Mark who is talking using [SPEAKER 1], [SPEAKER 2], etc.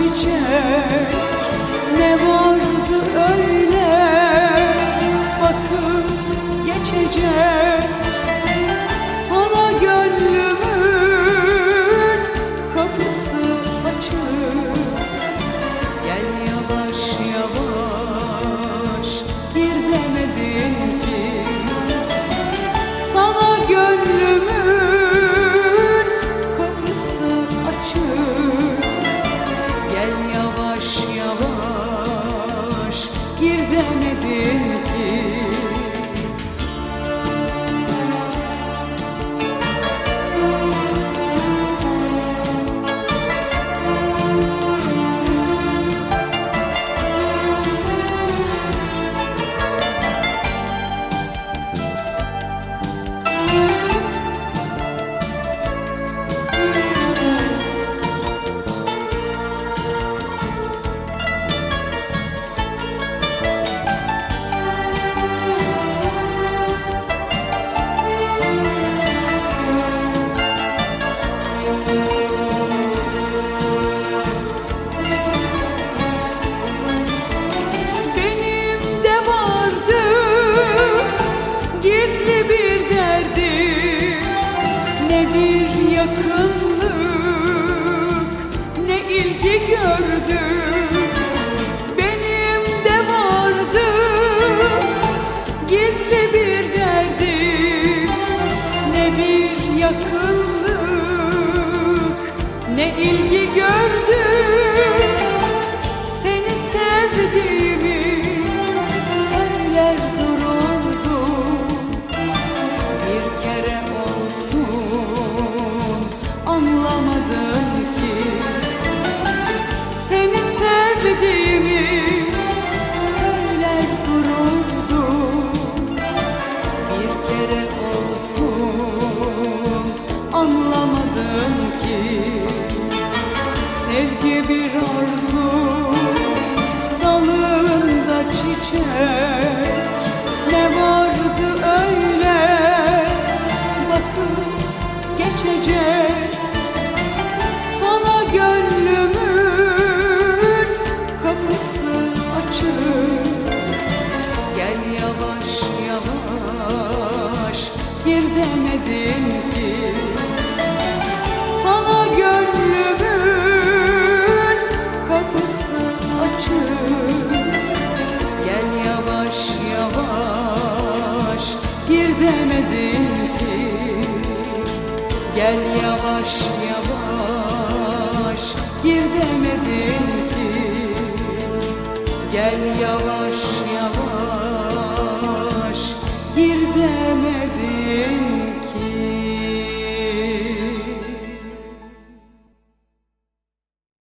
[SPEAKER 1] te ne ilgi gördüm bir arzu Dalında çiçek. Ne vardı öyle Bakıp geçecek. Sana gönlümün Kapısı açık. Gel yavaş yavaş Gir demedin ki. Gel yavaş yavaş gir demedin ki. Gel yavaş